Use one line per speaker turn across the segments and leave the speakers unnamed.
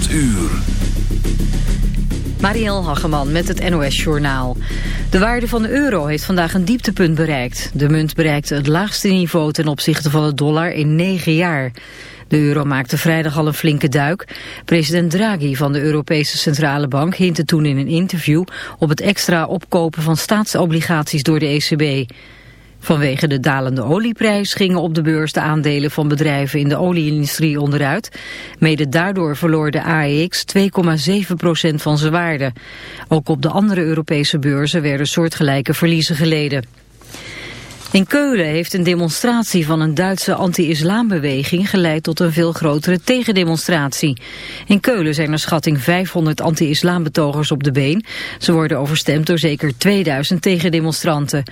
8 uur.
Marielle Hageman met het NOS Journaal. De waarde van de euro heeft vandaag een dieptepunt bereikt. De munt bereikte het laagste niveau ten opzichte van de dollar in negen jaar. De euro maakte vrijdag al een flinke duik. President Draghi van de Europese Centrale Bank hintte toen in een interview... op het extra opkopen van staatsobligaties door de ECB... Vanwege de dalende olieprijs gingen op de beurs de aandelen van bedrijven in de olieindustrie onderuit. Mede daardoor verloor de AEX 2,7% van zijn waarde. Ook op de andere Europese beurzen werden soortgelijke verliezen geleden. In Keulen heeft een demonstratie van een Duitse anti-islambeweging geleid tot een veel grotere tegendemonstratie. In Keulen zijn er schatting 500 anti-islambetogers op de been. Ze worden overstemd door zeker 2000 tegendemonstranten.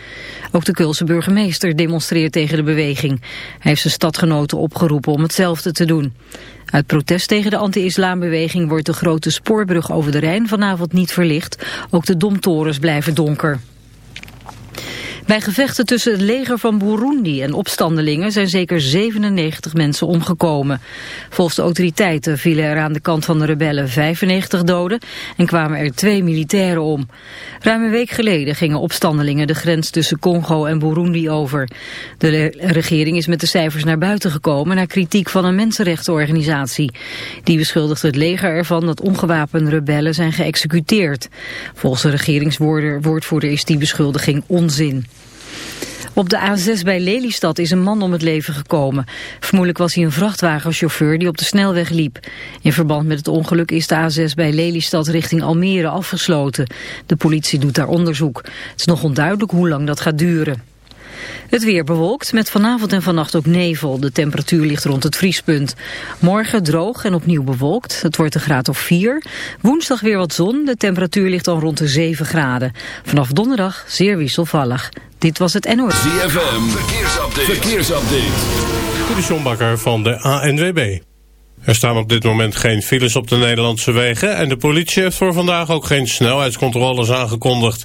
Ook de Keulse burgemeester demonstreert tegen de beweging. Hij heeft zijn stadgenoten opgeroepen om hetzelfde te doen. Uit protest tegen de anti-islambeweging wordt de grote spoorbrug over de Rijn vanavond niet verlicht. Ook de domtorens blijven donker. Bij gevechten tussen het leger van Burundi en opstandelingen zijn zeker 97 mensen omgekomen. Volgens de autoriteiten vielen er aan de kant van de rebellen 95 doden en kwamen er twee militairen om. Ruim een week geleden gingen opstandelingen de grens tussen Congo en Burundi over. De regering is met de cijfers naar buiten gekomen na kritiek van een mensenrechtenorganisatie. Die beschuldigt het leger ervan dat ongewapende rebellen zijn geëxecuteerd. Volgens de regeringswoordvoerder is die beschuldiging onzin. Op de A6 bij Lelystad is een man om het leven gekomen. Vermoedelijk was hij een vrachtwagenchauffeur die op de snelweg liep. In verband met het ongeluk is de A6 bij Lelystad richting Almere afgesloten. De politie doet daar onderzoek. Het is nog onduidelijk hoe lang dat gaat duren. Het weer bewolkt met vanavond en vannacht ook nevel. De temperatuur ligt rond het vriespunt. Morgen droog en opnieuw bewolkt. Het wordt een graad of 4. Woensdag weer wat zon. De temperatuur ligt dan rond de 7 graden. Vanaf donderdag zeer wisselvallig. Dit was het NOS.
ZFM, verkeersupdate. verkeersupdate.
De van de ANWB. Er staan op dit moment geen files op de Nederlandse wegen... en de politie heeft voor vandaag ook geen snelheidscontroles aangekondigd.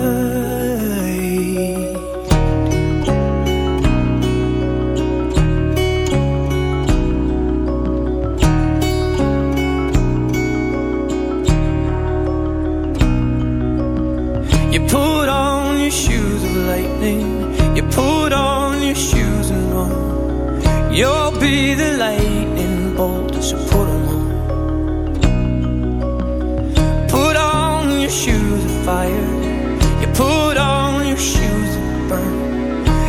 You'll be the lightning bolt, so put 'em on. Put on your shoes of fire. You put on your shoes that burn.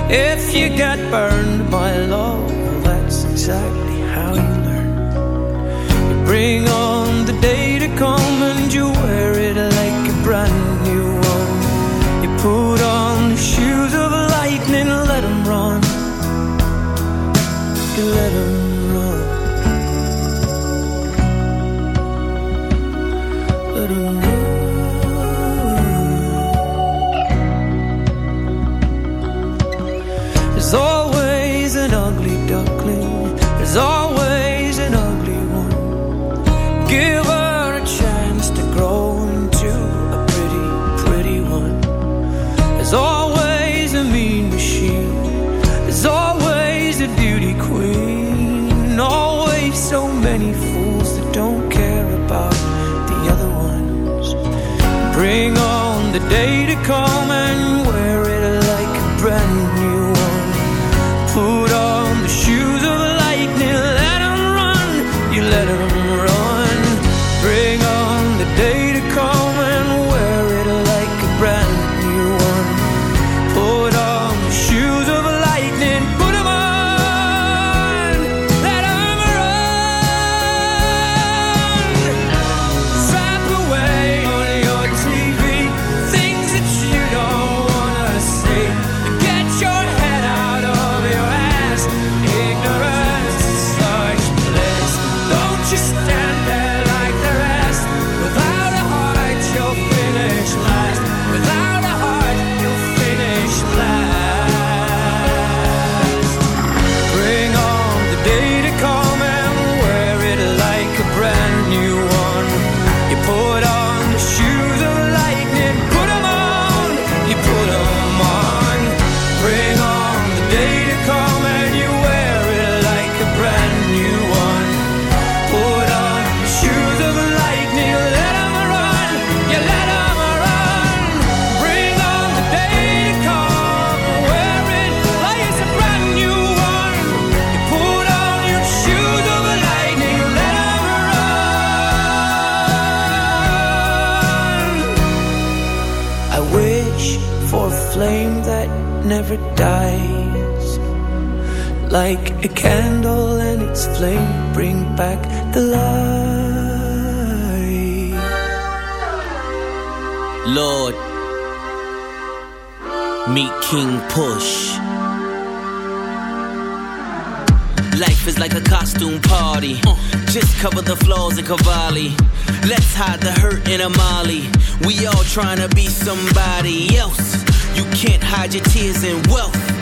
If you get burned by love, that's exactly how you learn. You bring on Like a candle and its flame bring back the light.
Lord, meet King Push. Life is like a costume party. Just cover the flaws in Cavalli. Let's hide the hurt in Amali. We all trying to be somebody else. You can't hide your tears in wealth.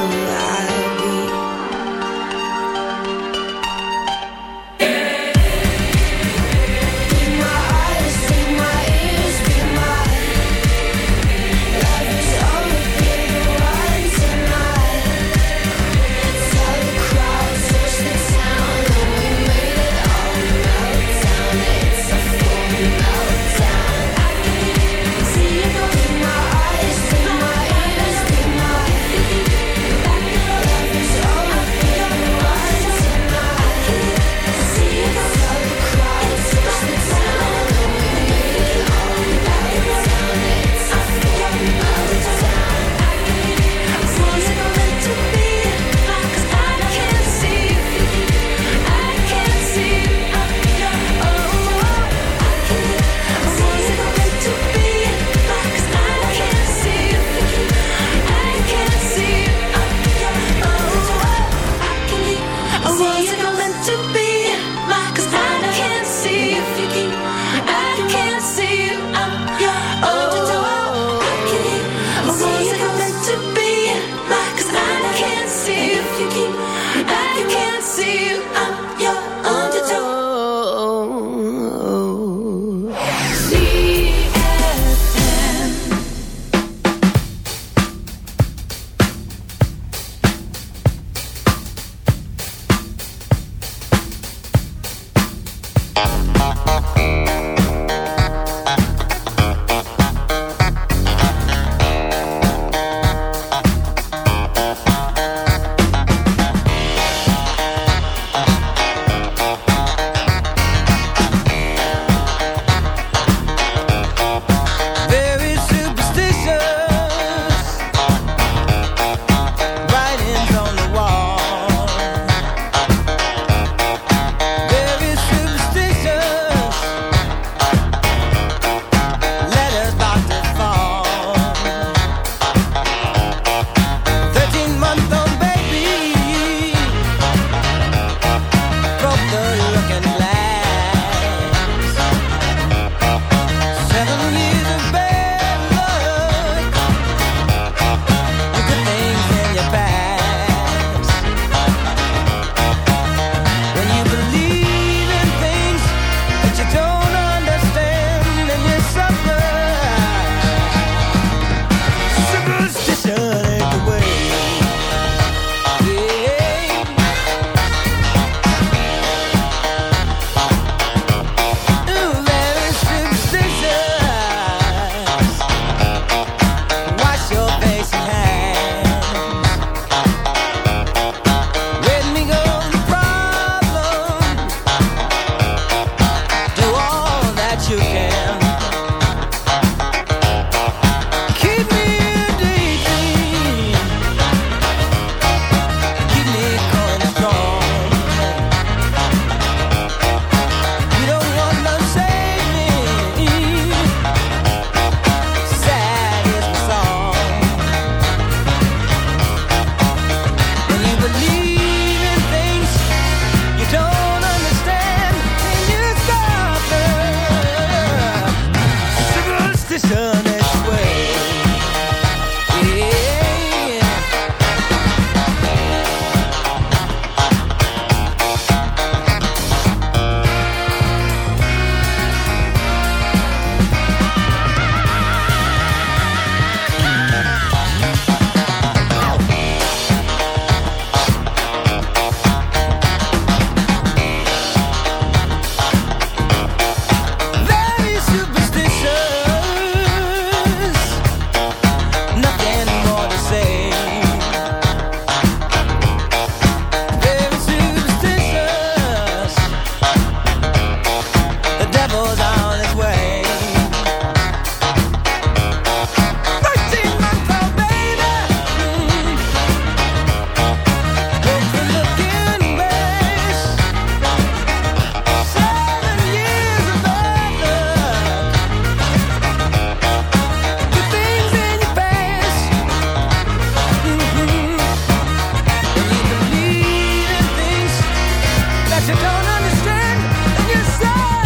meant to be?
you don't understand,
and you're sorry.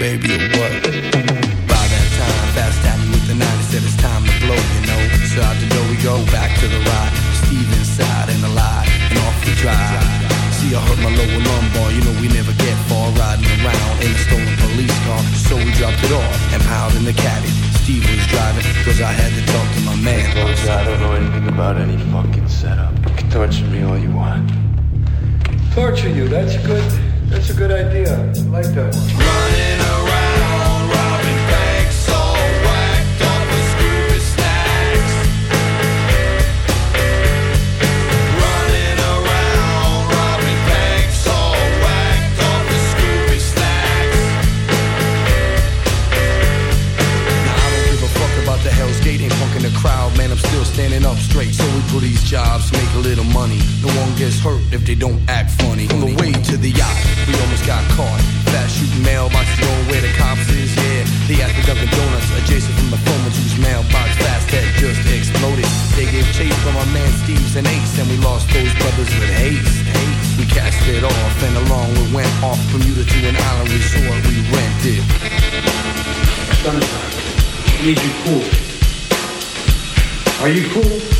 Baby, dusted off and along we went off Bermuda to an island resort we rented.
Sunshine, I need you cool. Are you cool?